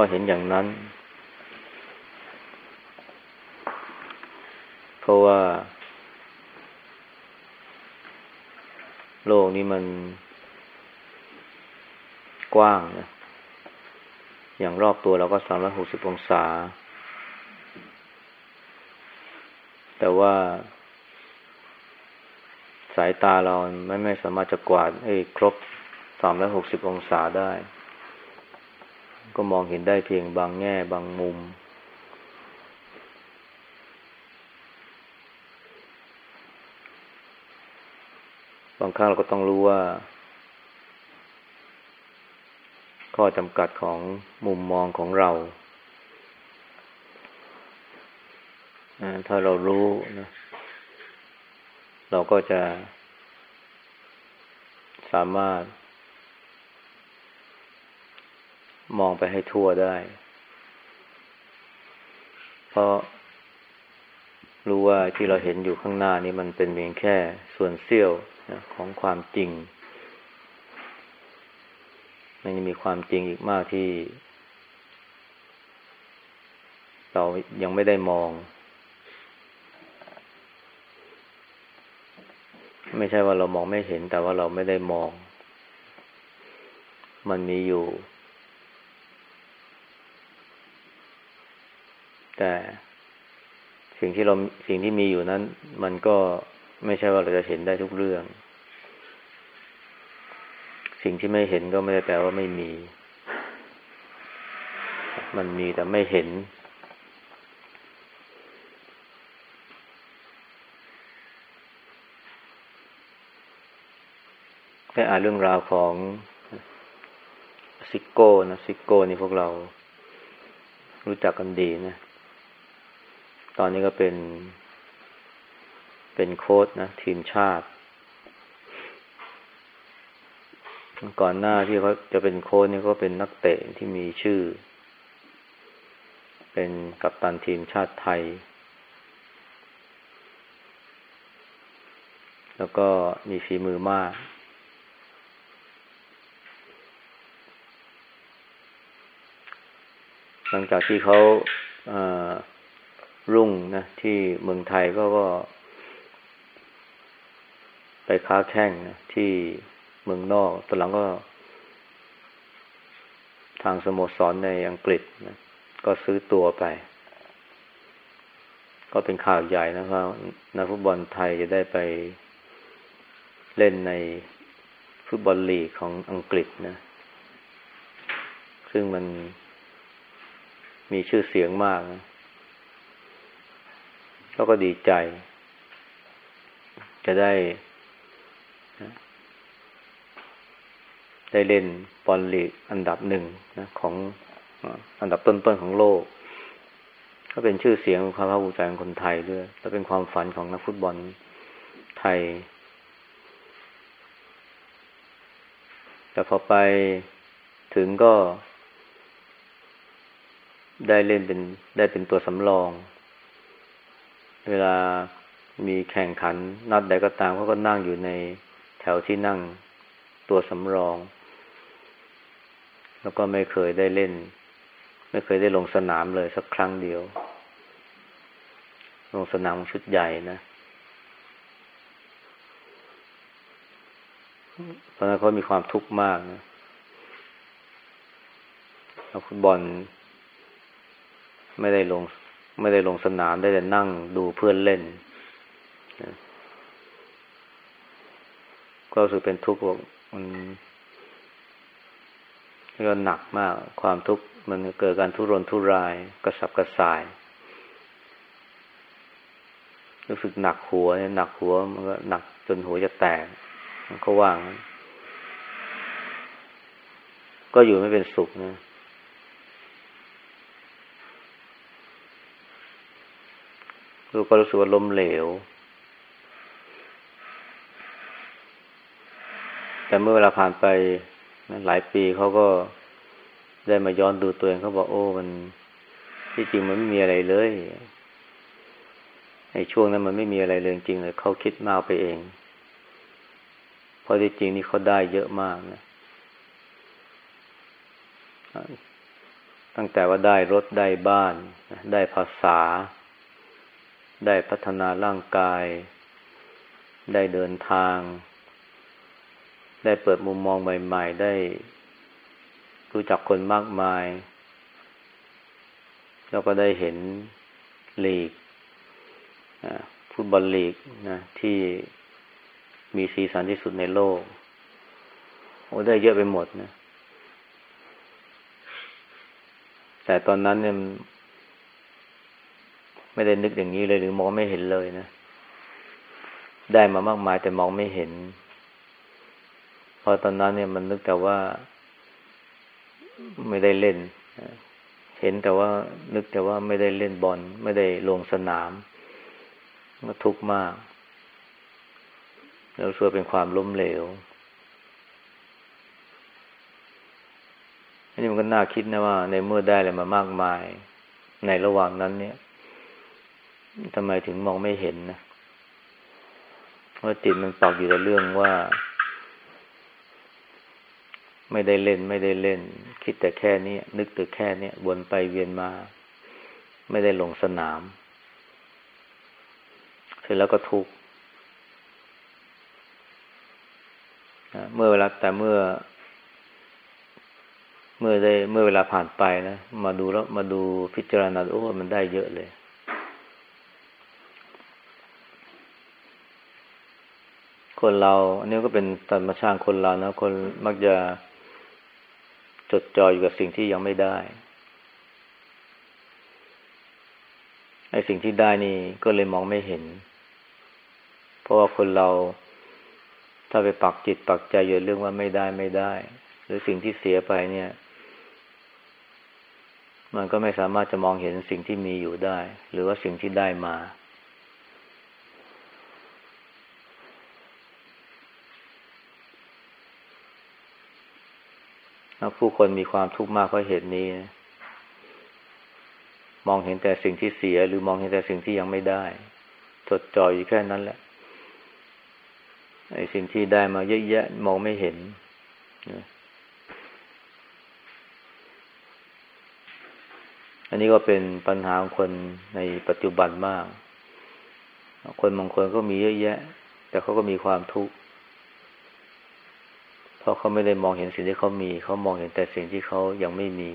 ก็เห็นอย่างนั้น เพราะว่า โลกนี้มันกว้างนะ อย่างรอบตัวเราก็สามร้อยหกสิบองศา แต่ว่า สายตาเราไม่ไม่สามารถจะกวาดให้ครบสามร้อยหกสิบองศาได้ ก็มองเห็นได้เพียงบางแง่บางมุม บางครั้งเราก็ต้องรู้ว่า ข้อจำกัดของมุมมองของเรา ถ้าเรารู้นะ เราก็จะสามารถ มองไปให้ทั่วได้ เพราะรู้ว่าที่เราเห็นอยู่ข้างหน้านี้มันเป็นเพียงแค่ส่วนเสี้ยวนะของความจริง มันยังมีความจริงอีกมากที่ เรายังไม่ได้มอง ไม่ใช่ว่าเรามองไม่เห็นแต่ว่าเราไม่ได้มอง มันมีอยู่ แต่สิ่งที่เราสิ่งที่มีอยู่นั้น มันก็ไม่ใช่ว่าเราจะเห็นได้ทุกเรื่อง สิ่งที่ไม่เห็นก็ไม่ได้แปลว่าไม่มี มันมีแต่ไม่เห็น ได้อ่านเรื่องราวของซิโก้นะซิโก้นี่พวกเรารู้จักกันดีนะ ตอนนี้ก็เป็น เป็นโค้ชนะทีมชาติ ก่อนหน้าที่เขาจะเป็นโค้ชนี่ก็เป็นนักเตะที่มีชื่อ เป็นกัปตันทีมชาติไทย แล้วก็มีฝีมือมากหลังจากที่เขา รุ่งนะที่เมืองไทยก็ก็ ไปค้าแข่งนะที่เมืองนอกตอนหลังก็ ทางสโมสรในอังกฤษนะก็ซื้อตัวไป ก็เป็นข่าวใหญ่นะครับนักฟุตบอลไทยจะได้ไปเล่นในฟุตบอลลีกของอังกฤษนะ ซึ่งมันมีชื่อเสียงมากนะ แล้วก็ดีใจ จะได้ได้เล่นบอลลีกอันดับหนึ่งนะของอันดับต้นๆของโลก ก็เป็นชื่อเสียงความภาคภูมิใจของคนไทยด้วย และเป็นความฝันของนักฟุตบอลไทย แต่พอไปถึงก็ ได้เล่นเป็นได้เป็นตัวสำรอง เวลามีแข่งขัน นัดใดก็ตามเขาก็นั่งอยู่ในแถวที่นั่งตัวสำรอง แล้วก็ไม่เคยได้เล่น ไม่เคยได้ลงสนามเลยสักครั้งเดียว ลงสนามชุดใหญ่นะเพราะนั้นเขามีความทุกข์มากนะนักฟุตบอลไม่ได้ลง ไม่ได้ลงสนามได้แต่นั่งดูเพื่อนเล่นก็รู้สึกเป็นทุกข์มันก็หนักมาก ความทุกข์มันเกิดการทุรนทุรายกระสับกระส่าย รู้สึกหนักหัวเนี่ยหนักหัวมันก็หนักจนหัวจะแตกมันก็ว่าง ก็อยู่ไม่เป็นสุขนะ ลูกก็รู้สึกว่าล้มเหลว แต่เมื่อเวลาผ่านไปหลายปีเขาก็ได้มาย้อนดูตัวเองเขาบอกโอ้มันที่จริงมันไม่มีอะไรเลยในช่วงนั้นมันไม่มีอะไรเลยจริงเลยเขาคิดมากไปเอง เพราะที่จริงนี่เขาได้เยอะมากนะตั้งแต่ว่าได้รถได้บ้าน ได้ภาษา ได้พัฒนาร่างกาย ได้เดินทาง ได้เปิดมุมมองใหม่ ๆ ได้รู้จักคนมากมาย แล้วก็ได้เห็นลีกฟุตบอลลีกนะที่มีสีสันที่สุดในโลก โอ้ได้เยอะไปหมดนะ แต่ตอนนั้นเนี่ย ไม่ได้นึกอย่างนี้เลยหรือมองไม่เห็นเลยนะ ได้มามากมายแต่มองไม่เห็น พอตอนนั้นเนี่ยมันนึกแต่ว่าไม่ได้เล่น เห็นแต่ว่านึกแต่ว่าไม่ได้เล่นบอลไม่ได้ลงสนามก็ทุกข์มาก แล้วช่วยเป็นความล้มเหลวอันนี้มันก็น่าคิดนะว่า ในเมื่อได้อะไรมามากมาย ในระหว่างนั้นเนี่ย ทำไมถึงมองไม่เห็นนะว่าจิตมันตอกอยู่ในเรื่องว่า ไม่ได้เล่น ไม่ได้เล่น คิดแต่แค่นี้นึกแต่แค่นี้วนไปเวียนมา ไม่ได้ลงสนาม เสร็จแล้วก็ทุกข์เมื่อเวลาแต่เมื่อ เมื่อได้เมื่อเวลาผ่านไปนะมาดูแล้วมาดูพิจารณาโอ้มันได้เยอะเลย คนเราอันนี้ก็เป็นธรรมชาติคนเรานะ คนมักจะจดจ่ออยู่กับสิ่งที่ยังไม่ได้ไอ้สิ่งที่ได้นี่ก็เลยมองไม่เห็น เพราะว่าคนเราถ้าไปปักจิตปักใจอยู่เรื่องว่าไม่ได้ไม่ได้ หรือสิ่งที่เสียไปเนี่ย มันก็ไม่สามารถจะมองเห็นสิ่งที่มีอยู่ได้ หรือว่าสิ่งที่ได้มา ผู้คนมีความทุกข์มากเพราะเหตุนี้มองเห็นแต่สิ่งที่เสีย หรือมองเห็นแต่สิ่งที่ยังไม่ได้จดจ่ออยู่แค่นั้นแหละไอ้สิ่งที่ได้มาเยอะแยะมองไม่เห็นอันนี้ก็เป็นปัญหาของคนในปัจจุบันมาก คนบางคนก็มีเยอะแยะ แต่เขาก็มีความทุกข์ ราะเขาไม่ได้มองเห็นสิ่งที่เขามี เขามองเห็นแต่สิ่งที่เขายังไม่มี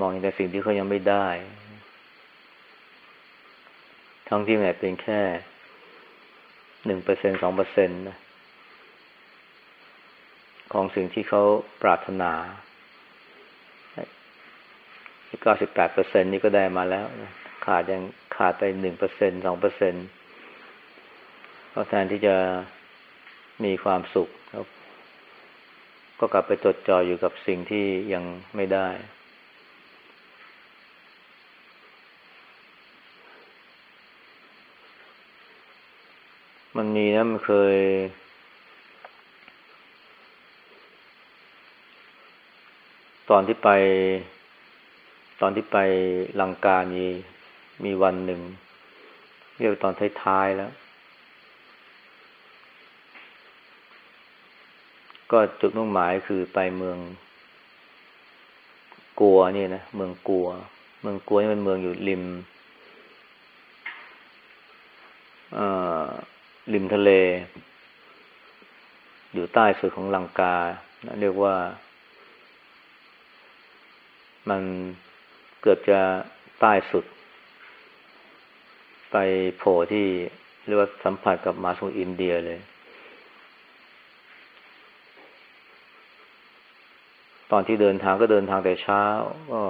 มองเห็นแต่สิ่งที่เขายังไม่ได้ ทั้งที่แม้เป็นแค่หนึ่งเปอร์เซ็นสองเปอร์เซ็นต์นะของสิ่งที่เขาปรารถนาเก้าสิบแปดเปอร์เซ็นนี่ก็ได้มาแล้วขาดยังขาดไปหนึ่งเปอร์เซ็นสองเปอร์เซ็นก็แทนที่จะมีความสุข ก็กลับไปจดจ่ออยู่กับสิ่งที่ยังไม่ได้ มันมีนะมันเคย ตอนที่ไป ตอนที่ไปลังกามีมีวันหนึ่งเรียกตอนท้ายๆแล้ว ก็จุดมุ่งหมายคือไปเมือง กัวนี่นะเมืองกัว เมืองกัวนี่เป็นเมืองอยู่ริมริมทะเล อยู่ใต้สุดของลังกาเรียกว่า มันเกือบจะใต้สุด ไปโผล่ที่เรียกว่าสัมผัสกับมาสุอินเดียเลย ตอนที่เดินทางก็เดินทางแต่เช้า ก็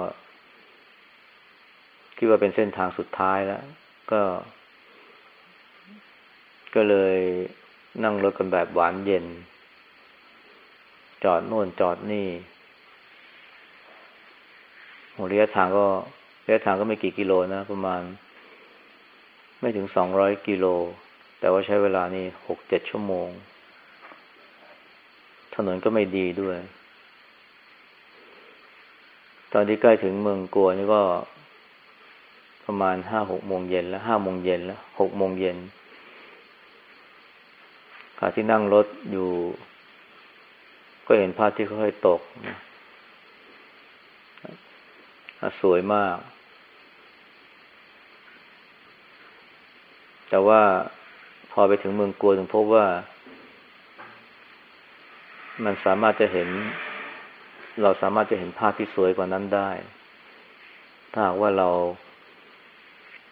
คิดว่าเป็นเส้นทางสุดท้ายแล้ว ก็ ก็เลยนั่งรถกันแบบหวานเย็น จอดโน่นจอดนี่ระยะทางก็ระยะทางก็ไม่กี่กิโลนะ ประมาณ ไม่ถึงสองร้อยกิโล แต่ว่าใช้เวลานี่หกเจ็ดชั่วโมง ถนนก็ไม่ดีด้วย ตอนที่ใกล้ถึงเมืองกัวนี่ก็ประมาณห้าหกโมงเย็นแล้วห้าโมงเย็นแล้วหกโมงเย็นขาที่นั่งรถอยู่ ก็เห็นพระที่ค่อยๆตกนะสวยมาก แต่ว่าพอไปถึงเมืองกัวถึงพบว่า มันสามารถจะเห็น เราสามารถจะเห็นภาพที่สวยกว่านั้นได้ ถ้าหากว่าเรา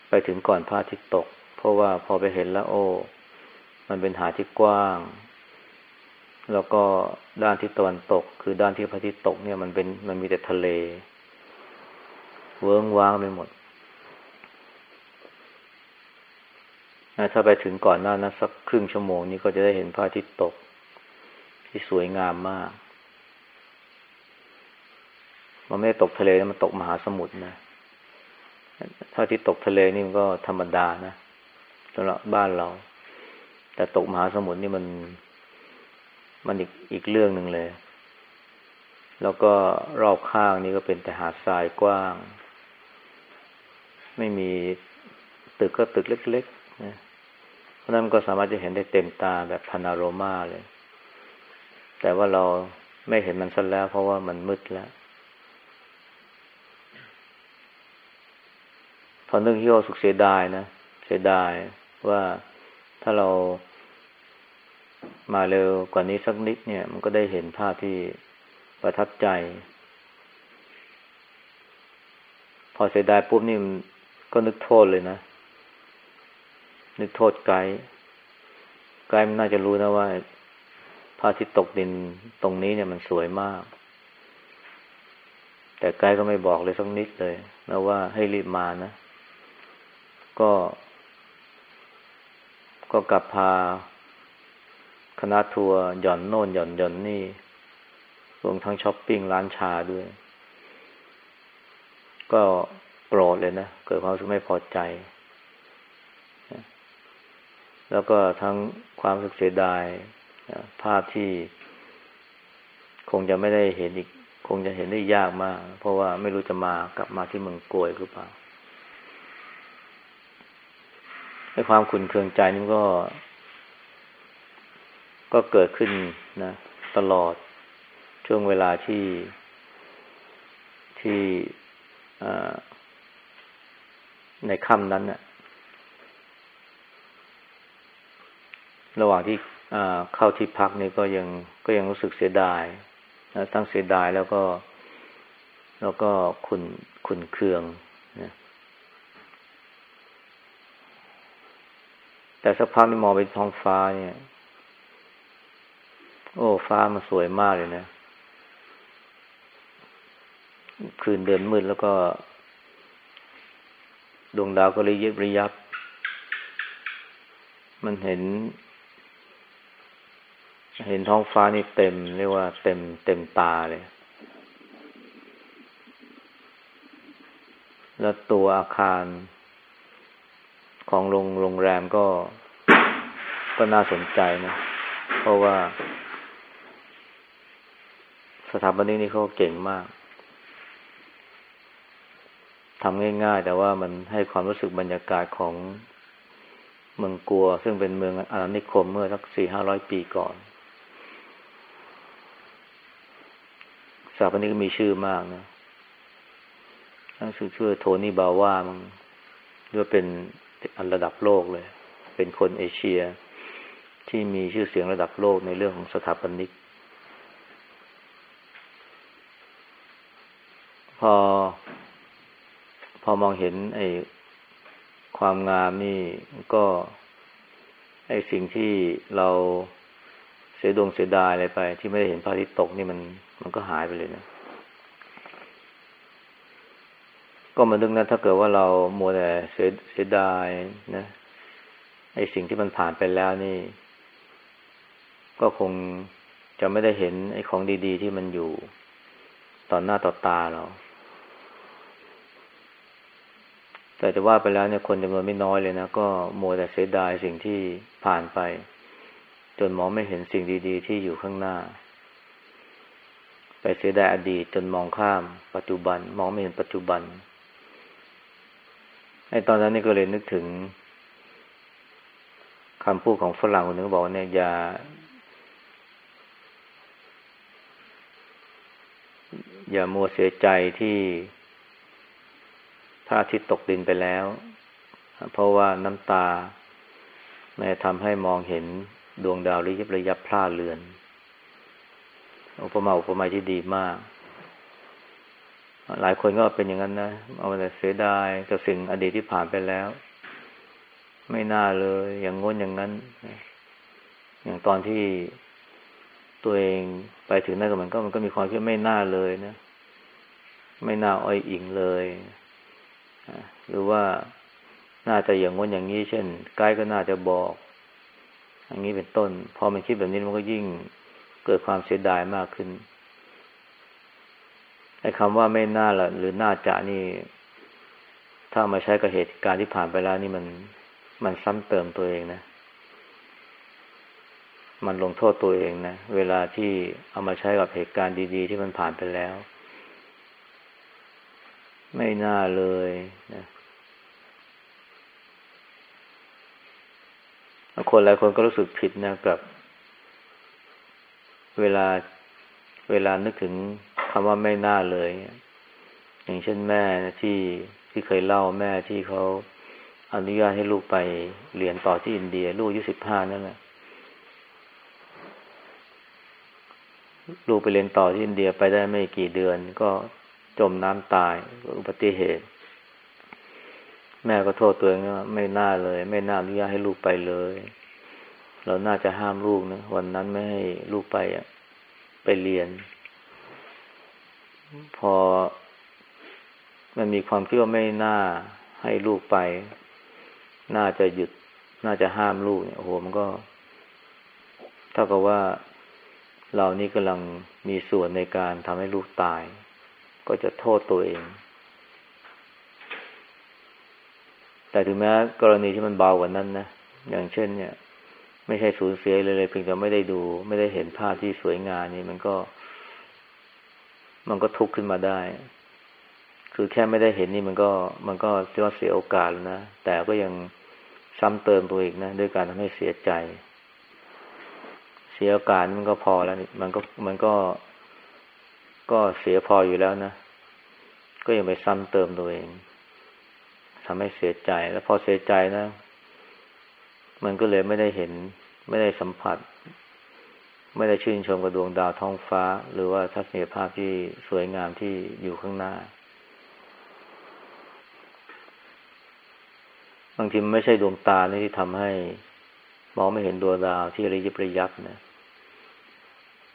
ไปถึงก่อนพระอาทิตย์ตก เพราะว่าพอไปเห็นแล้วโอ้ มันเป็นหาที่กว้าง แล้วก็ด้านที่ตะวันตก คือด้านที่พระอาทิตย์ตกเนี่ยมันเป็นมันมีแต่ทะเล เวิ้งว้างไปหมดถ้าไปถึงก่อนหน้านั้นสักครึ่งชั่วโมงนี้ก็จะได้เห็นพระอาทิตย์ตก ที่สวยงามมาก มันไม่ตกทะเลนะมันตกมหาสมุทรนะถ้าที่ตกทะเลนี่มันก็ธรรมดานะสำหรับบ้านเรา แต่ตกมหาสมุทรนี่มัน มันอีกอีกเรื่องหนึ่งเลย แล้วก็รอบข้างนี่ก็เป็นแต่หาดทรายกว้าง ไม่มีตึกก็ตึกเล็กๆนะเพราะนั้นก็สามารถจะเห็นได้เต็มตาแบบพานาโรมาเลย แต่ว่าเราไม่เห็นมันซะแล้ว เพราะว่ามันมืดแล้ว พอนึกที่ว่าสุขเสียดายนะเสียดายว่าถ้าเรามาเร็วกว่านี้สักนิดเนี่ย มันก็ได้เห็นภาพที่ประทับใจ พอเสียดายปุ๊บนี่ก็นึกโทษเลยนะ นึกโทษไกด์ไกด์มันน่าจะรู้นะว่าพระอาทิตย์ตกดินตรงนี้เนี่ยมันสวยมาก แต่ไกด์ก็ไม่บอกเลยสักนิดเลยนะว่าให้รีบมานะ ก็ ก็กลับพา คณะทัวร์หย่อนโน่นหย่อนหย่อนนี่รวมทั้งช้อปปิ้งร้านชาด้วย ก็โกรธเลยนะ เกิดความรู้สึกไม่พอใจ แล้วก็ทั้งความสึกเสียดายภาพที่คงจะไม่ได้เห็นอีก คงจะเห็นได้ยากมาก เพราะว่าไม่รู้จะมากลับมาที่เมืองกวยหรือเปล่า ในความขุนเคืองใจนี่ก็ ก็เกิดขึ้นนะ ตลอดช่วงเวลาที่ที่ในค่ำนั้นน่ะระหว่างที่เข้าที่พักนี่ก็ยังก็ยังรู้สึกเสียดายนะทั้งเสียดายแล้วก็ แล้วก็ขุนขุนเคืองนะ แต่สักพักนี่มองไปท้องฟ้าเนี่ย โอ้ ฟ้ามันสวยมากเลยนะ คืนเดือนมืดแล้วก็ ดวงดาวก็ระยิบระยับ มันเห็น เห็นท้องฟ้านี่เต็ม เรียกว่าเต็มเต็มตาเลย แล้วตัวอาคาร ของโรงโรงแรมก็ก็น่าสนใจนะ เพราะว่า สถาบันนี้นี่เขาเก่งมากทำง่าย ๆ แต่ว่ามันให้ความรู้สึกบรรยากาศของเมืองกัว ซึ่งเป็นเมืองอาณานิคมเมื่อสักสี่ห้าร้อยปีก่อน สถาปนิกมีชื่อมากนะทั้งชื่อชื่อโทนี่บาว่ามันด้วยเป็น อันระดับโลกเลย เป็นคนเอเชีย ที่มีชื่อเสียงระดับโลกในเรื่องของสถาปนิก พอ พอมองเห็นไอ้ความงามนี่ก็ไอ้สิ่งที่เราเสียดวงเสียดายอะไรไป ที่ไม่ได้เห็นพระอาทิตย์ตกนี่มันมันก็หายไปเลยนะ ก็มันนึกนะถ้าเกิดว่าเราโมแต่เสียเสียดายนะไอ้สิ่งที่มันผ่านไปแล้วนี่ ก็คงจะไม่ได้เห็นไอ้ของดี ๆ ที่มันอยู่ต่อหน้าต่อตาเรา แต่จะว่าไปแล้วเนี่ยคนจำนวนไม่น้อยเลยนะ ก็โมแต่เสียดายสิ่งที่ผ่านไป จนมองไม่เห็นสิ่งดี ๆ ที่อยู่ข้างหน้า ไปเสียดายอดีตจนมองข้าม ปัจจุบัน มองไม่เห็นปัจจุบัน อ้ตอนนั้นนี่ก็เลยนึกถึงคำพูดของฝรั่งคนหนึ่งบอกว่าเนี่ยอย่าอย่ามัวเสียใจที่พระอาทิตย์ตกดินไปแล้ว เพราะว่าน้ำตาไม่ทำให้มองเห็นดวงดาวระยิบระยับพล่าเรือน อุปมาอุปไมยที่ดีมาก หลายคนก็เป็นอย่างนั้นนะ เอาแต่เสียดายกับสิ่งอดีตที่ผ่านไปแล้ว ไม่น่าเลย อย่างง้นอย่างนั้น อย่างตอนที่ตัวเองไปถึงนั่นก็มันก็มันก็มีความคิดไม่น่าเลยนะ ไม่น่าอ้อยอิงเลยหรือว่าน่าจะอย่างง้นอย่างนี้ เช่นใกล้ก็น่าจะบอก อย่างนี้เป็นต้น พอมันคิดแบบนี้มันก็ยิ่งเกิดความเสียดายมากขึ้น ไอ้คำว่าไม่น่าละหรือน่าจะนี่ ถ้ามาใช้กับเหตุการณ์ที่ผ่านไปแล้วนี่มันมันซ้ำเติมตัวเองนะ มันลงโทษตัวเองนะ เวลาที่เอามาใช้กับเหตุการณ์ดี ๆ ที่มันผ่านไปแล้ว ไม่น่าเลยนะคนหลายคนก็รู้สึกผิดนะกับ เวลาเวลานึกถึง คำว่าไม่น่าเลย อย่างเช่นแม่ที่ที่เคยเล่าแม่ที่เขาอนุญาตให้ลูกไปเรียนต่อที่อินเดีย ลูกอายุสิบห้านั่นแหละลูกไปเรียนต่อที่อินเดียไปได้ไม่กี่เดือน ก็จมน้ำตายอุบัติเหตุ แม่ก็โทษตัวเองว่าไม่น่าเลย ไม่น่าอนุญาตให้ลูกไปเลย เราน่าจะห้ามลูกนะวันนั้นไม่ให้ลูกไปอะไปเรียน พอ มันมีความคิดว่าไม่น่าให้ลูกไป น่าจะหยุด น่าจะห้ามลูกเนี่ยโอ้โหมันก็เท่ากับว่าเรานี่กำลังมีส่วนในการทำให้ลูกตาย ก็จะโทษตัวเอง แต่ถึงแม้กรณีที่มันเบากว่านั้นนะอย่างเช่น เนี่ย ไม่ใช่สูญเสียเลยเลยเพียงแต่ไม่ได้ดู ไม่ได้เห็นภาพที่สวยงามนี่มันก็ มันก็ทุกข์ขึ้นมาได้ คือแค่ไม่ได้เห็นนี่มันก็ มันก็เสียเสียโอกาสนะ แต่ก็ยังซ้ำเติมตัวอีกนะ ด้วยการทำให้เสียใจ เสียโอกาสมันก็พอแล้วมันก็มันก็ก็เสียพออยู่แล้วนะ ก็ยังไปซ้ำเติมตัวเองทำให้เสียใจ แล้วพอเสียใจนะ มันก็เลยไม่ได้เห็น ไม่ได้สัมผัส ไม่ได้ชื่นชมกับดวงดาวท้องฟ้า หรือว่าทัศนียภาพที่สวยงามที่อยู่ข้างหน้า บางทีมันไม่ใช่ดวงตาที่ทำให้มองไม่เห็นดวงดาวที่ระยิบระยับนะ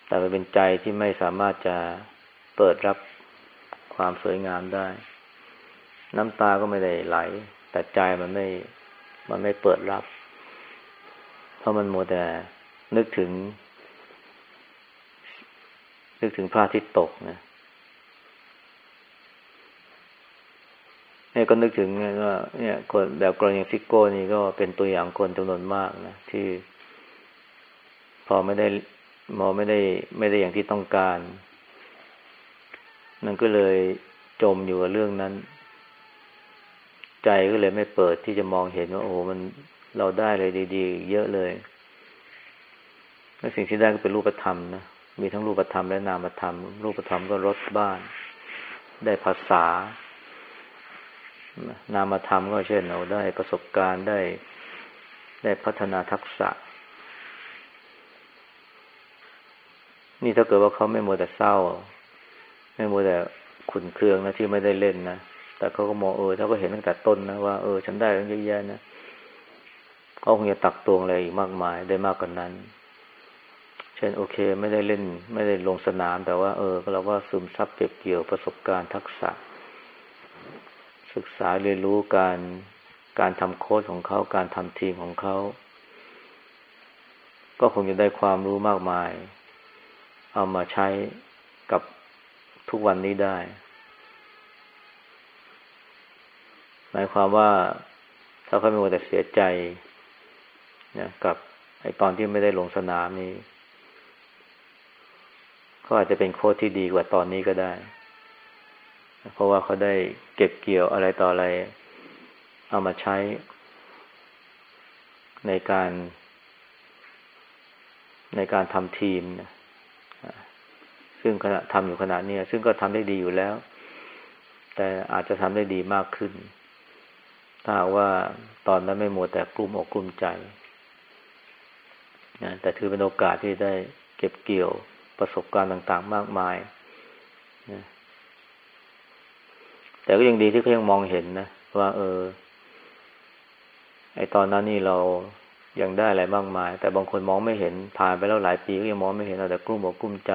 แต่มันเป็นใจที่ไม่สามารถจะเปิดรับความสวยงามได้ น้ำตาก็ไม่ได้ไหล แต่ใจมันไม่ มันไม่เปิดรับ เพราะมันโมแต่นึกถึง นึกถึงพระอาทิตย์ตกนะเนี่ยก็นึกถึงเนี่ยว่าเนี่ยคนแบบกรณีซิโก้นี่ก็เป็นตัวอย่างคนจำนวนมากนะที่ พอไม่ได้มอไม่ได้ ไม่ได้อย่างที่ต้องการ นั่นก็เลยจมอยู่กับเรื่องนั้น ใจก็เลยไม่เปิดที่จะมองเห็นว่าโอ้โหมันเราได้เลยดี ๆ เยอะเลยและสิ่งที่ได้ก็เป็นรูปธรรมนะ มีทั้งรูปธรรมและนามธรรม รูปธรรมก็รถบ้าน ได้ภาษา นามธรรมก็เช่นเราได้ประสบการณ์ได้ได้พัฒนาทักษะ นี่ถ้าเกิดว่าเขาไม่มัวแต่เศร้า ไม่มัวแต่ขุนเคืองนะที่ไม่ได้เล่นนะแต่เขาก็มองเออเขาก็เห็นตั้งแต่ต้นนะว่าเออฉันได้เยอะแยะนะเขาคงจะตักตวงอะไรอีกมากมายได้มากกว่านนั้น ช่นโอเค ไม่ได้เล่น ไม่ได้ลงสนาม แต่ว่า เออเราก็ซึมซับเก็บเกี่ยวประสบการณ์ทักษะ ศึกษาเรียนรู้การการทำโค้ดของเขาการทำทีมของเขา ก็คงจะได้ความรู้มากมาย เอามาใช้กับทุกวันนี้ได้ หมายความว่าถ้าเขาไม่ว่าแต่เสียใจนะกับไอตอนที่ไม่ได้ลงสนามนี้ เขาอาจจะเป็นโค้ชที่ดีกว่าตอนนี้ก็ได้ เพราะว่าเขาได้เก็บเกี่ยวอะไรต่ออะไร เอามาใช้ ในการ ในการทำทีมนะซึ่งขณะทำอยู่ขณะนี้ซึ่งก็ทำได้ดีอยู่แล้ว แต่แต่อาจจะทำได้ดีมากขึ้น ถ้าว่าตอนนั้นไม่มัวแต่กลุ้มอกกลุ้มใจนะแต่ถือเป็นโอกาสที่ได้เก็บเกี่ยว ประสบการณ์ต่างๆ มากมายนะแต่ก็ยังดีที่เขายังมองเห็นนะว่า เออ ไอตอนนั้นนี่เรายังได้อะไรมากมาย แต่บางคนมองไม่เห็นผ่านไปแล้วหลายปีก็ยังมองไม่เห็นเอาแต่กลุ้มอกกลุ้มใจ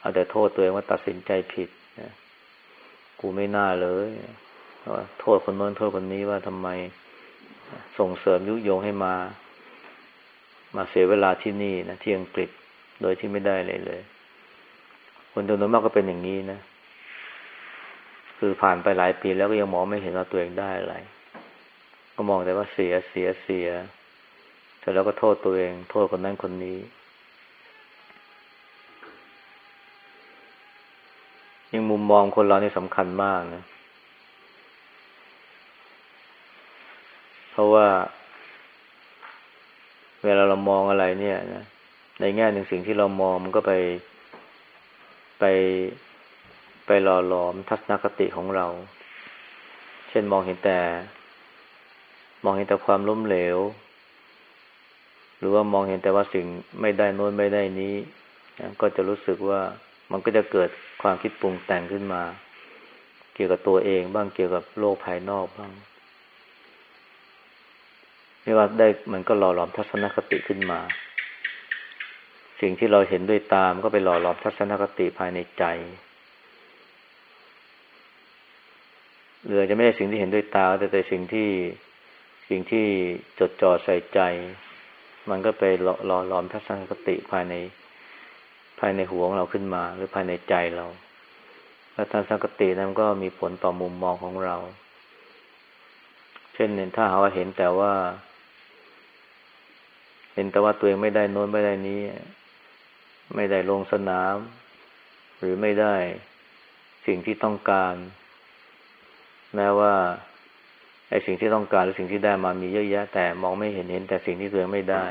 เอาแต่โทษตัวเองว่าตัดสินใจผิดนะกูไม่น่าเลยโทษคนโน้นโทษคนนี้ว่าทำไมส่งเสริมยุยงให้มา มาเสียเวลาที่นี่นะที่อังกฤษ โดยที่ไม่ได้เลยเลย คนจำนวนมากก็เป็นอย่างนี้นะ คือผ่านไปหลายปีแล้วก็ยังมองไม่เห็นว่าตัวเองได้อะไร ก็มองแต่ว่าเสียเสียเสียเสร็จแล้วก็โทษตัวเอง โทษคนนั้นคนนี้ ยังมุมมองคนเรานี่สำคัญมากนะ เพราะว่า เวลาเรามองอะไรเนี่ยนะ ในแง่หนึ่งสิ่งที่เรามองมันก็ไปไปไปหล่อหลอมทัศนคติของเรา เช่นมองเห็นแต่ มองเห็นแต่ความล้มเหลว หรือว่ามองเห็นแต่ว่าสิ่งไม่ได้โน้นไม่ได้นี้ก็จะรู้สึกว่ามันก็จะเกิดความคิดปรุงแต่งขึ้นมา เกี่ยวกับตัวเองบ้างเกี่ยวกับโลกภายนอกบ้างไม่ว่าได้มันก็หล่อหลอมทัศนคติขึ้นมา สิ่งที่เราเห็นด้วยตามก็ไปหล่อหลอมทัศนคติภายในใจหรือจะไม่ใช่สิ่งที่เห็นด้วยตา แต่แต่สิ่งที่สิ่งที่จดจ่อใส่ใจ มันก็ไปหล่อหลอมทัศนคติภายในภายในหัวของเราขึ้นมา หรือภายในใจเราและทัศนคตินั้นก็มีผลต่อมุมมองของเรา เช่นถ้าหาว่าเห็นแต่ว่า เห็นแต่ว่าตัวเองไม่ได้โน้นไม่ได้นี้ ไม่ได้ลงสนาม หรือไม่ได้สิ่งที่ต้องการ แม้ว่าไอ้สิ่งที่ต้องการหรือสิ่งที่ได้มามีเยอะแยะ แต่มองไม่เห็นเห็นแต่สิ่งที่ตัวเองไม่ได้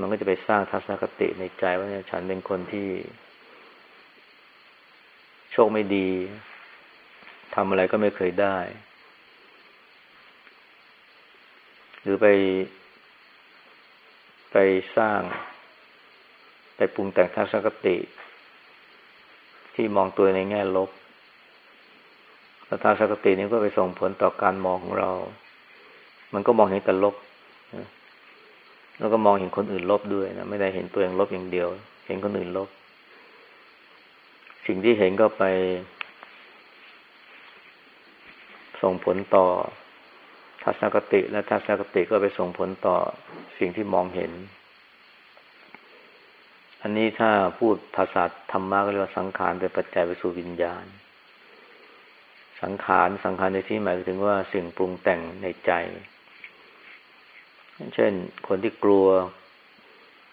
มันก็จะไปสร้างทัศนคติในใจว่าเนี่ยฉันเป็นคนที่ โชคไม่ดีทำอะไรก็ไม่เคยได้ หรือไป ไปสร้าง ไปปรุงแต่งทัศนคติ ที่มองตัวในแง่ลบแล้วทัศนคตินี้ก็ไปส่งผลต่อการมองของเรา มันก็มองเห็นแต่ลบแล้วก็มองเห็นคนอื่นลบด้วยนะไม่ได้เห็นตัวเองลบอย่างเดียว เห็นคนอื่นลบ สิ่งที่เห็นก็ไป ส่งผลต่อทัศนคติ และทัศนคติก็ไปส่งผลต่อสิ่งที่มองเห็น อันนี้ถ้าพูดภาษาธรรมะก็เรียกว่าสังขารเป็นปัจจัยไปสู่วิญญาณ สังขารสังขารในที่หมายถึงว่าสิ่งปรุงแต่งในใจ เช่น คนที่กลัว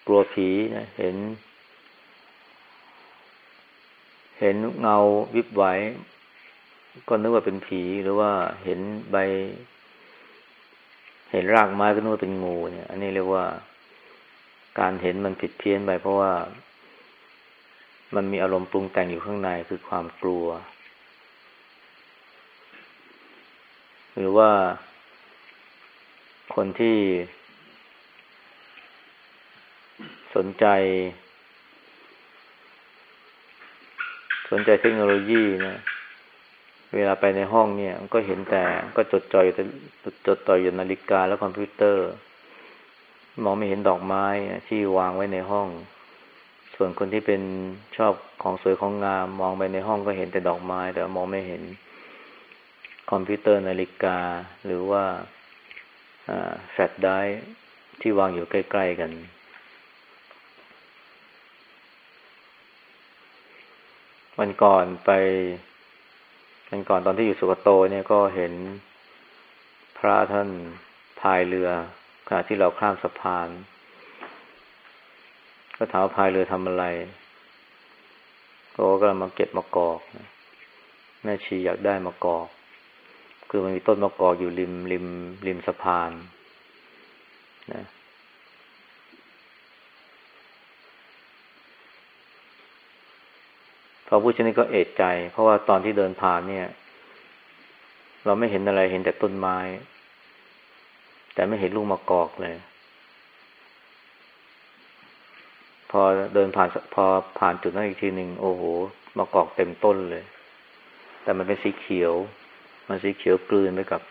กลัวผีนะเห็น เห็นเงาวิบไหวก็นึกว่าเป็นผีหรือว่าเห็นใบ เห็นรากไม้ก็นึกว่าเป็นงูเนี่ย อันนี้เรียกว่า การเห็นมันผิดเพี้ยนไปเพราะว่า มันมีอารมณ์ปรุงแต่งอยู่ข้างในคือความกลัว หรือว่าคนที่ สนใจ สนใจเทคโนโลยีนะเวลาไปในห้องเนี่ยก็เห็นแต่ก็จดจ่อยจดจ่อยอยู่นาฬิกาและคอมพิวเตอร์ มองไม่เห็นดอกไม้ที่วางไว้ในห้อง ส่วนคนที่เป็นชอบของสวยของงาม มองไปในห้องก็เห็นแต่ดอกไม้ แต่มองไม่เห็น คอมพิวเตอร์นาฬิกา หรือว่าแฟลชไดรฟ์ที่วางอยู่ใกล้ ๆกัน วันก่อนไป วันก่อนตอนที่อยู่สุคะโตเนี่ยก็เห็นพระท่านพายเรือ ขณะที่เราข้ามสะพาน ก็ถามพายเรือทำอะไร ก็กำลังมาเก็บมะกอก แม่ชีอยากได้มะกอก คือมันมีต้นมะกอกอยู่ริมริมริมสะพานนะพอผู้ชนี้ก็เอะใจ เพราะว่าตอนที่เดินผ่านเนี่ย เราไม่เห็นอะไรเห็นแต่ต้นไม้ แต่ไม่เห็นลูกมะกอกเลย พอเดินผ่านพอผ่านจุดนั้นอีกทีหนึ่งโอ้โหมะกอกเต็มต้นเลย แต่มันเป็นสีเขียว มันสีเขียวกลืนไปกับ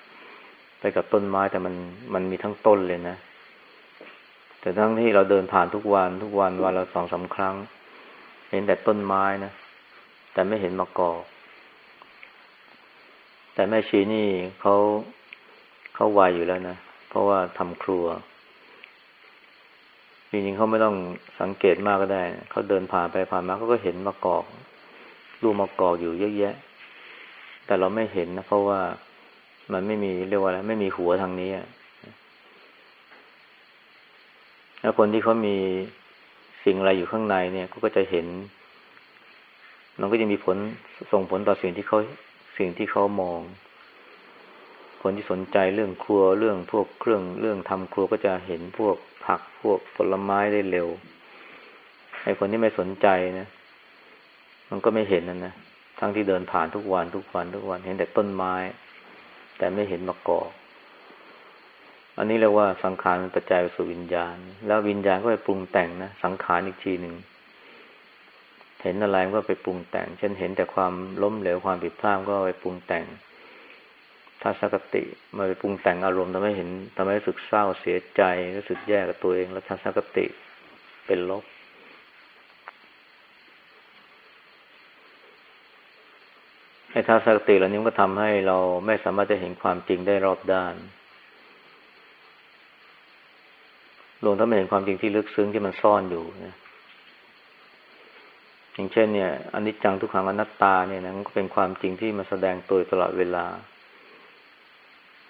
ไปกับต้นไม้แต่มันมันมีทั้งต้นเลยนะแต่ทั้งที่เราเดินผ่านทุกวันทุกวันวันละสองสาครั้ง เห็นแต่ต้นไม้นะแต่ไม่เห็นมะกอก แต่แม่ชีนี่เขาเขาวายอยู่แล้วนะ เพราะว่าทำครัว จริงๆเขาไม่ต้องสังเกตมากก็ได้ เขาเดินผ่านไปผ่านมาเขาก็เห็นมะกอกลูกมะกอกอยู่เยอะแยะ แต่เราไม่เห็นนะ เพราะว่ามันไม่มีเรียกว่าอะไรไม่มีหัวทางนี้แล้วคนที่เขามีสิ่งอะไรอยู่ข้างในเนี่ยก็จะเห็น มันก็จะมีผลส่งผลต่อสิ่งที่เขาสิ่งที่เขามอง คนที่สนใจเรื่องครัวเรื่องพวกเครื่องเรื่องทำครัวก็จะเห็นพวกผักพวกผลไม้ได้เร็วไอ้คนที่ไม่สนใจนะ มันก็ไม่เห็นนั่นนะทั้งที่เดินผ่านทุกวันทุกวันทุกวันเห็นแต่ต้นไม้ แต่ไม่เห็นมะกอกอันนี้เรียกว่าสังขารมันปัจจัยสู่วิญญาณ แล้ววิญญาณก็ไปปรุงแต่งนะสังขารอีกทีหนึ่งเห็นอะไรก็ไปปรุงแต่ง เช่นเห็นแต่ความล้มเหลวความผิดพลาดก็ไปปรุงแต่ง ทัศกติมาไปปรุงแต่งอารมณ์ทำให้เห็นทำให้รู้สึกเศร้าเสียใจรู้สึกแย่กับตัวเอง แล้วทัศกติเป็นลบไอ้ทัศกติเหล่านี้ก็ทำให้เราไม่สามารถจะเห็นความจริงได้รอบด้านรวมทั้งไม่เห็นความจริงที่ลึกซึ้งที่มันซ่อนอยู่นะอย่างเช่นเนี่ยอนิจจังทุกขังอนัตตาเนี่ยนะมันก็เป็นความจริงที่มันแสดงตัวตลอดเวลา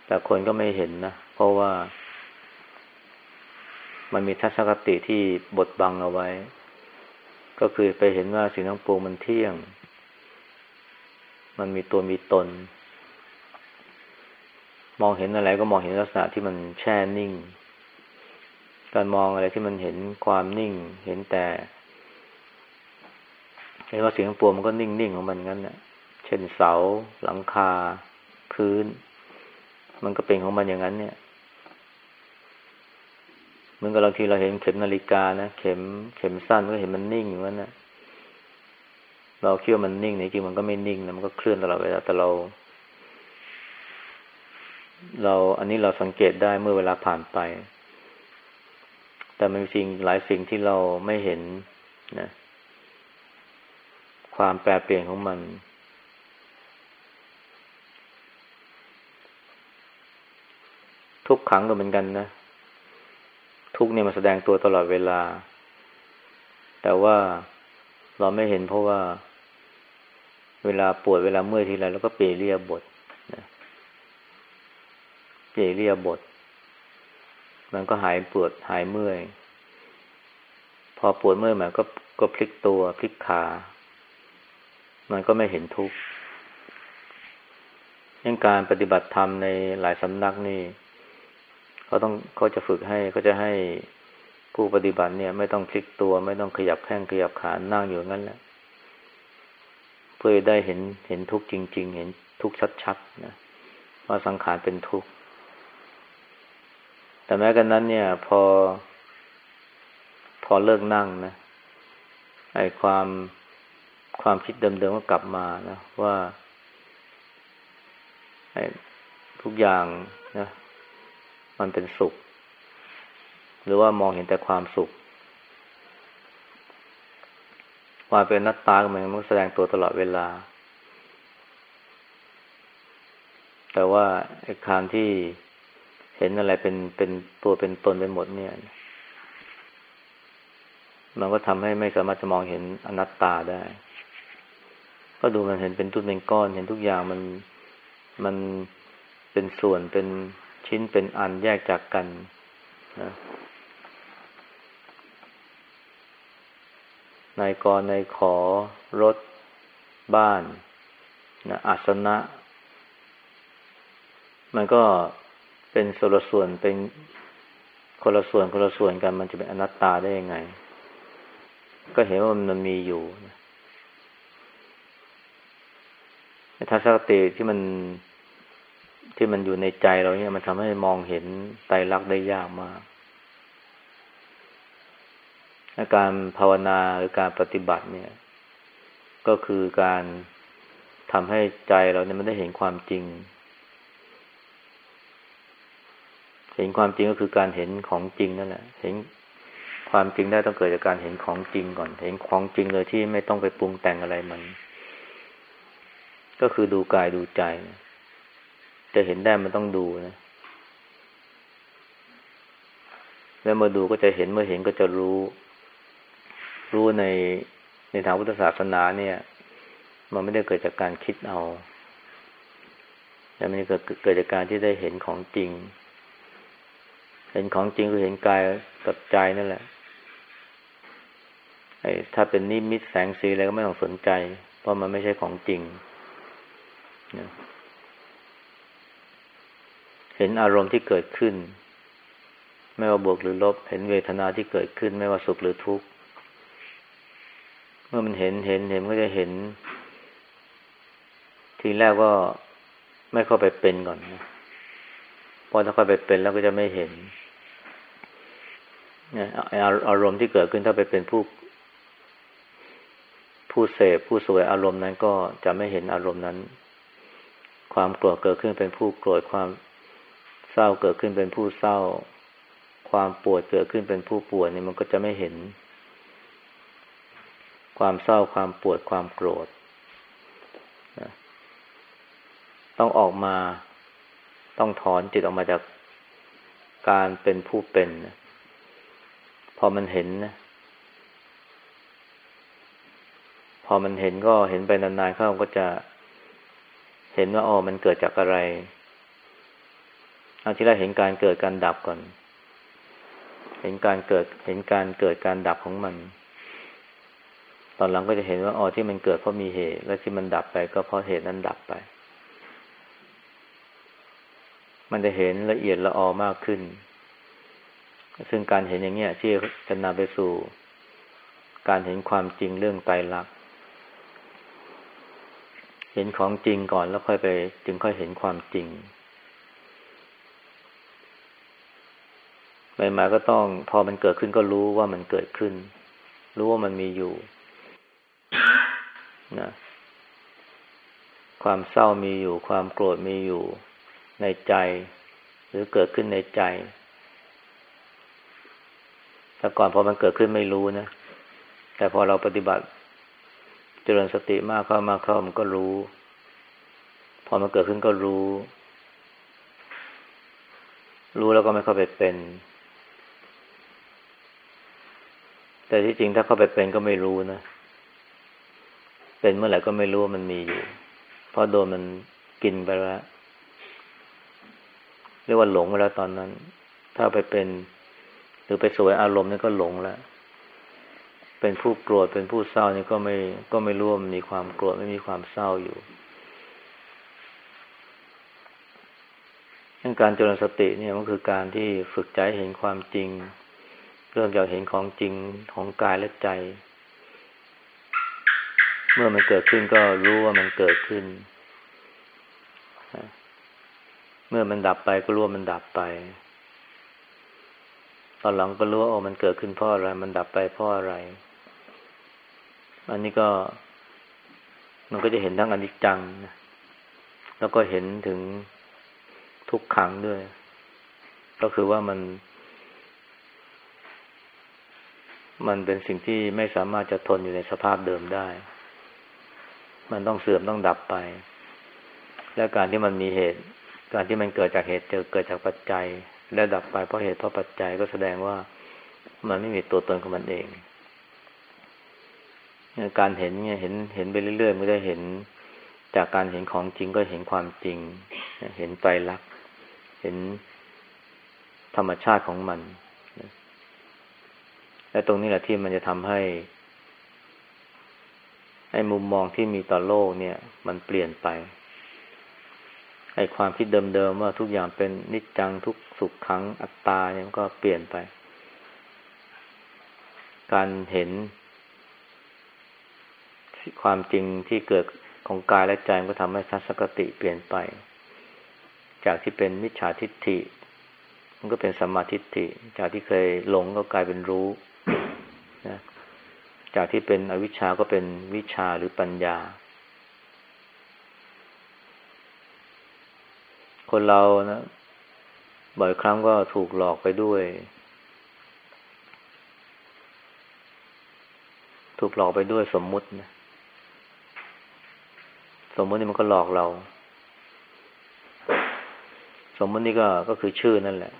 แต่คนก็ไม่เห็นนะ เพราะว่า มันมีทัศนคติที่บดบังเอาไว้ ก็คือไปเห็นว่าสิ่งทั้งปวงมันเที่ยง มันมีตัวมีตน มองเห็นอะไรก็มองเห็นลักษณะที่มันแช่นิ่ง การมองอะไรที่มันเห็นความนิ่ง เห็นแต่เห็นว่าสิ่งทั้งปวงมันก็นิ่งๆของมันงั้นเนี่ยเช่นเสา หลังคา พื้น มันก็เป็นของมันอย่างนั้นเนี่ยเหมือนกับบางทีเราเห็นเข็มนาฬิกานะเข็มเข็มสั้นก็เห็นมันนิ่งอยู่นั้นนะเราคิดว่ามันนิ่งจริงมันก็ไม่นิ่งนะมันก็เคลื่อนตลอดเวลาแต่เรา เราอันนี้เราสังเกตได้เมื่อเวลาผ่านไป แต่มันมีสิ่งหลายสิ่งที่เราไม่เห็นนะ ความแปรเปลี่ยนของมัน ทุกขังก็เหมือนกันนะ ทุกเนี่ยมาแสดงตัวตลอดเวลา แต่ว่าเราไม่เห็นเพราะว่า เวลาปวดเวลาเมื่อยทีไรแล้วก็เปรียบทนะเปรียบท มันก็หายปวดหายเมื่อย พอปวดเมื่อยมันก็ก็พลิกตัวพลิกขา มันก็ไม่เห็นทุกข์ยังการปฏิบัติธรรมในหลายสำนักนี่ เขาต้องเขาจะฝึกให้เขาจะให้ผู้ปฏิบัติเนี่ย ไม่ต้องพลิกตัวไม่ต้องขยับแข้งขยับขานั่งอยู่งั้นแหละเพื่อได้เห็นเห็นทุกข์จริง ๆ เห็นทุกข์ชัดๆนะว่าสังขารเป็นทุกข์แต่แม้กันนั้นเนี่ย พอ พอเลิกนั่งนะไอ้ความความคิดเดิมๆก็กลับมานะว่าทุกอย่างนะ มันเป็นสุข หรือว่ามองเห็นแต่ความสุขความเป็นนัตตาเหมือนมันแสดงตัวตลอดเวลา แต่ว่าไอ้การที่เห็นอะไรเป็นเป็นตัวเป็นตนไปหมดเนี่ย มันก็ทำให้ไม่สามารถจะมองเห็นอนัตตาได้ ก็ดูมันเห็นเป็นตุ้นเป็นก้อน เห็นทุกอย่างมันมันเป็นส่วนเป็น ชิ้นเป็นอันแยกจากกันนะในกรในขอ รถ บ้านนะอาสนะ มันก็เป็นส่วนส่วนเป็นคนละส่วนคนละส่วนกันมันจะเป็นอนัตตาได้ยังไง ก็เห็นว่ามันมีอยู่ทัศนคติที่มัน ที่มันอยู่ในใจเราเนี่ยมันทำให้มองเห็นไตรลักษณ์ได้ยากมากการภาวนาหรือการปฏิบัติเนี่ย ก็คือการทำให้ใจเราเนี่ยมันได้เห็นความจริง เห็นความจริงก็คือการเห็นของจริงนั่นแหละ เห็นความจริงได้ต้องเกิดจากการเห็นของจริงก่อน เห็นของจริงเลยที่ไม่ต้องไปปรุงแต่งอะไรมัน ก็คือดูกายดูใจ จะเห็นได้มันต้องดูนะ แล้วมาดูก็จะเห็นเมื่อเห็นก็จะรู้ รู้ในในทางพุทธศาสนาเนี่ย มันไม่ได้เกิดจากการคิดเอา แต่มันเกิดเกิดจากการที่ได้เห็นของจริง เห็นของจริงคือเห็นกายกับใจนั่นแหละไอ้ถ้าเป็นนิมิตแสงสีอะไรก็ไม่ต้องสนใจ เพราะมันไม่ใช่ของจริงนะ ห็นอารมณ์ที่เกิดขึ้น ไม่ว่าบวกหรือลบ เห็นเวทนาที่เกิดขึ้น ไม่ว่าสุขหรือทุกข์ เมื่อมันเห็นเห็นเห็นก็จะเห็น ทีแรกก็ไม่เข้าไปเป็นก่อนนะพอถ้าเข้าไปเป็นแล้วก็จะไม่เห็นเนี่ยอารมณ์ที่เกิดขึ้นถ้าไปเป็นผู้ผู้เสพผู้สวยอารมณ์นั้นก็จะไม่เห็นอารมณ์นั้น ความโกรธเกิดขึ้นเป็นผู้โกรธความ เศร้าเกิดขึ้นเป็นผู้เศร้า ความปวดเกิดขึ้นเป็นผู้ปวดนี่มันก็จะไม่เห็น ความเศร้าความปวดความโกรธต้องออกมาต้องถอนจิตออกมาจากการเป็นผู้เป็นพอมันเห็นนะพอมันเห็นก็เห็นไปนานๆเข้าก็จะเห็นว่าอ๋อมันเกิดจากอะไร อาที่แรกเห็นการเกิดการดับก่อน เห็นการเกิด เห็นการเกิดการดับของมัน ตอนหลังก็จะเห็นว่าอ๋อที่มันเกิดเพราะมีเหตุ และที่มันดับไปก็เพราะเหตุนั้นดับไป มันจะเห็นละเอียดละออมากขึ้น ซึ่งการเห็นอย่างเนี้ยที่จะนำไปสู่ การเห็นความจริงเรื่องไตรลักษณ์เห็นของจริงก่อนแล้วค่อยไป จึงค่อยเห็นความจริงให ม่ๆก็ต้อง พอมันเกิดขึ้นก็รู้ว่ามันเกิดขึ้น รู้ว่ามันมีอยู่นะความเศร้ามีอยู่ ความโกรธมีอยู่ในใจ หรือเกิดขึ้นในใจแต่ก่อนพอมันเกิดขึ้นไม่รู้นะ แต่พอเราปฏิบัติ เจริญสติมากเข้ามากเข้ามันก็รู้ พอมันเกิดขึ้นก็รู้ รู้แล้วก็ไม่เข้าไปเป็น แต่ที่จริงถ้าเข้าไปเป็นก็ไม่รู้นะ เป็นเมื่อไหร่ก็ไม่รู้ว่ามันมีอยู่ เพราะโดนมันกินไปแล้วเรียกว่าหลงไปแล้วตอนนั้น ถ้าไปเป็น หรือไปสวยอารมณ์นี่ก็หลงแล้ว เป็นผู้โกรธเป็นผู้เศร้านี่ก็ไม่ก็ไม่ร่วมมีความโกรธไม่มีความเศร้าอยู่การเจริญสติเนี่ยมันคือการที่ฝึกใจเห็นความจริง เริ่มจากเห็นของจริงของกายและใจ เมื่อมันเกิดขึ้นก็รู้ว่ามันเกิดขึ้น เมื่อมันดับไปก็รู้ว่ามันดับไป ตอนหลังก็รู้ว่าโอ้มันเกิดขึ้นเพราะอะไร มันดับไปเพราะอะไร อันนี้ก็มันก็จะเห็นทั้งอนิจจัง แล้วก็เห็นถึงทุกขังด้วย ก็คือว่ามัน มันเป็นสิ่งที่ไม่สามารถจะทนอยู่ในสภาพเดิมได้ มันต้องเสื่อมต้องดับไป และการที่มันมีเหตุ การที่มันเกิดจากเหตุเจอเกิดจากปัจจัย และดับไปเพราะเหตุเพราะปัจจัยก็แสดงว่ามันไม่มีตัวตนของมันเอง การเห็นเนี่ยเห็นเห็นไปเรื่อยๆไม่ได้เห็น จากการเห็นของจริงก็เห็นความจริง เห็นไตรลักษณ์เห็นธรรมชาติของมัน และตรงนี้แหละที่มันจะทำให้ไอ้มุมมองที่มีต่อโลกเนี่ย มันเปลี่ยนไปไอ้ความคิดเดิมๆว่าทุกอย่างเป็นนิจจังทุกสุขขังอัตตาเนี่ยมันก็เปลี่ยนไป การเห็น ความจริงที่เกิดของกายและใจมันก็ทำให้ทัศนคติเปลี่ยนไป จากที่เป็นมิจฉาทิฏฐิ มันก็เป็นสัมมาทิฏฐิ จากที่เคยหลงก็กลายเป็นรู้ นะจากที่เป็นอวิชชาก็เป็นวิชาหรือปัญญา คนเรานะบ่อยครั้งก็ถูกหลอกไปด้วย ถูกหลอกไปด้วยสมมุตินะสมมุตินี่มันก็หลอกเรา สมมุตินี่ก็ก็คือชื่อนั่นแหละ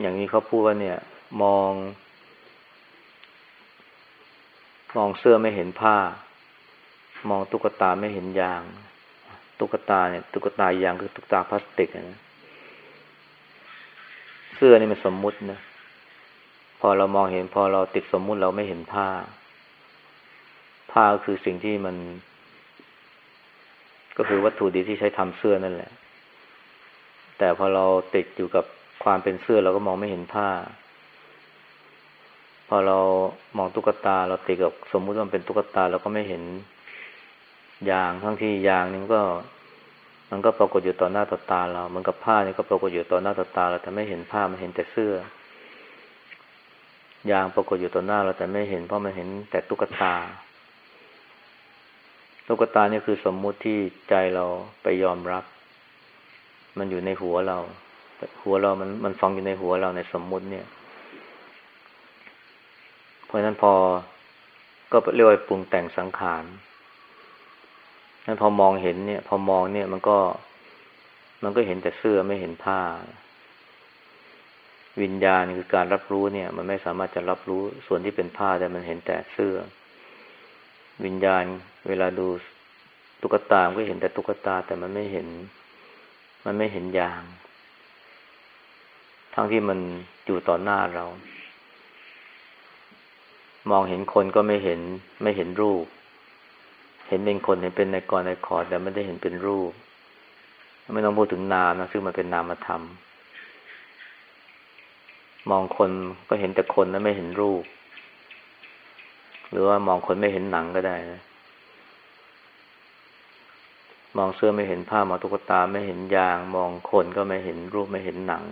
อย่างนี้เขาพูดว่าเนี่ย มอง มองเสื้อไม่เห็นผ้า มองตุ๊กตาไม่เห็นยาง ตุ๊กตาเนี่ย ตุ๊กตายางคือตุ๊กตาพลาสติกนะเสื้อนี่มันสมมุตินะพอเรามองเห็นพอเราติดสมมุติเราไม่เห็นผ้า ผ้าคือสิ่งที่มัน ก็คือวัตถุดิบที่ใช้ทำเสื้อนั่นแหละ แต่พอเราติดอยู่กับความเป็นเสื้อเราก็มองไม่เห็นผ้า อเรามองตุ๊กตา เราติดกับสมมุติว่าเป็นตุ๊กตาเราก็ไม่เห็นยางทั้งที่ยางนี่ก็ มันก็ปรากฏอยู่ต่อหน้าต่อตาเราเหมือนกับผ้านี่ก็ปรากฏอยู่ต่อหน้าต่อตาเราแต่ไม่เห็นผ้ามันเห็นแต่เสื้อยางปรากฏอยู่ต่อหน้าเราแต่ไม่เห็นเพราะมันเห็นแต่ตุ๊กตา ตุ๊กตาเนี่ยคือสมมุติที่ใจเราไปยอมรับ มันอยู่ในหัวเรา หัวเรามันมันฟังอยู่ในหัวเราในสมมุติเนี่ย ราะฉะนั้นพอก็เรียกว่าปรุงแต่งสังขารนั้นพอมองเห็นเนี่ย พอมองเนี่ยมันก็ มันก็เห็นแต่เสื้อไม่เห็นผ้า วิญญาณคือการรับรู้เนี่ย มันไม่สามารถจะรับรู้ส่วนที่เป็นผ้าแต่มันเห็นแต่เสื้อ วิญญาณเวลาดูตุ๊กตาก็เห็นแต่ตุ๊กตา แต่มันไม่เห็น มันไม่เห็นอย่าง ทั้งที่มันอยู่ต่อหน้าเรา มองเห็นคนก็ไม่เห็นไม่เห็นรูป เห็นเป็นคนเห็นเป็นในกรในขอแต่ไม่ได้เห็นเป็นรูป ไม่ต้องพูดถึงนามนะซึ่งมันเป็นนามธรรม มองคนก็เห็นแต่คนแล้วไม่เห็นรูป หรือว่ามองคนไม่เห็นหนังก็ได้นะมองเสื้อไม่เห็นผ้ามองตุ๊กตาไม่เห็นยาง มองคนก็ไม่เห็นรูปไม่เห็นหนัง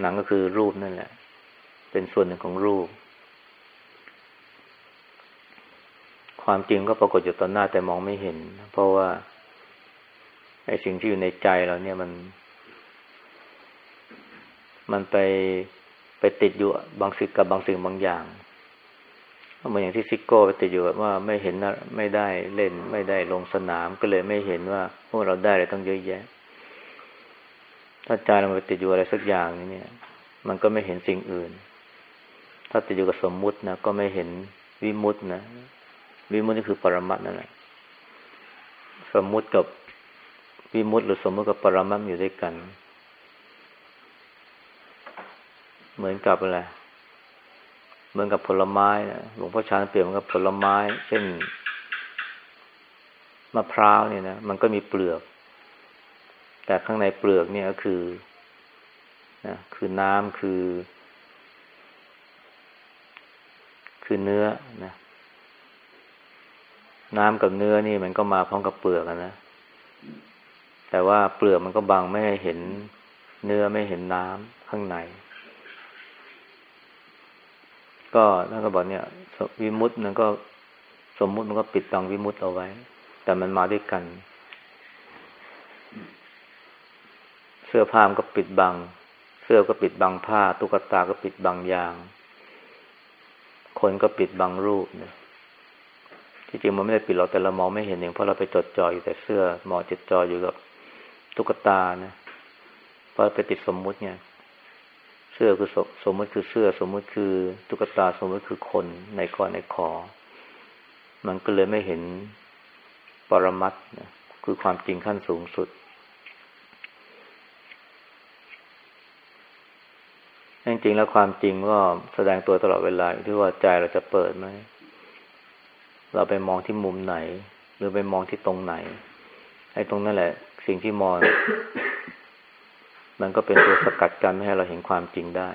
หนังก็คือรูปนั่นแหละ เป็นส่วนหนึ่งของรูป ความจริงก็ปรากฏอยู่ต่อหน้าแต่มองไม่เห็น เพราะว่าไอ้สิ่งที่อยู่ในใจเราเนี่ยมัน มันไปไปติดอยู่บางสิ่งกับบางสิ่งบางอย่างเหมือนอย่างที่ซิโก้ไปติดอยู่ว่าไม่เห็นไม่ได้เล่นไม่ได้ลงสนามก็เลยไม่เห็นว่าพวกเราได้อะไรต้องเยอะแยะ ถ้าใจเราไปติดอยู่อะไรสักอย่างนี้เนี่ย มันก็ไม่เห็นสิ่งอื่น ถ้าติดอยู่กับสมมุตินะก็ไม่เห็นวิมุตนะ วิมุตนี่คือปรมัตนั่นแหละสมมุติกับวิมุตหรือสมมุติกับปรมัตอยู่ด้วยกัน เหมือนกับอะไรเหมือนกับผลไม้นะหลวงพ่อชาเปรียบเหมือนกับผลไม้ เช่นมะพร้าวเนี่ยนะมันก็มีเปลือก แต่ข้างในเปลือกเนี่ยก็คือนะคือน้ำคือ คือเนื้อนะ น้ำกับเนื้อนี่มันก็มาพร้อมกับเปลือกนะ แต่ว่าเปลือกมันก็บังไม่ให้เห็นเนื้อไม่เห็นน้ำข้างใน ก็ท่านก็บอกเนี่ย วิมุตต์มันก็สมมุติมันก็ปิดบังวิมุตต์เอาไว้ แต่มันมาด้วยกัน เสื้อผ้ามันก็ปิดบัง เสื้อก็ปิดบังผ้า ตุ๊กตาก็ปิดบังยาง คนก็ปิดบังรูปเนี่ย ที่จริงมันไม่ได้ปิดเราแต่เรามองไม่เห็นเองเพราะเราไปจดจ่ออยู่แต่เสื้อมองจดจ่ออยู่กับตุ๊กตานะเพราะไปติดสมมุติเนี่ย เสื้อคือสมมติคือเสื้อ สมมติคือตุ๊กตา สมมติคือคนในคอในคอ มันก็เลยไม่เห็นปรมัตนะคือความจริงขั้นสูงสุดจริงๆแล้วความจริงก็แสดงตัวตลอดเวลาที่ว่าใจเราจะเปิดไหม เราไปมองที่มุมไหน หรือไปมองที่ตรงไหน ไอ้ตรงนั่นแหละ สิ่งที่มอง มันก็เป็นตัวสกัดกันไม่ให้เราเห็นความจริงได้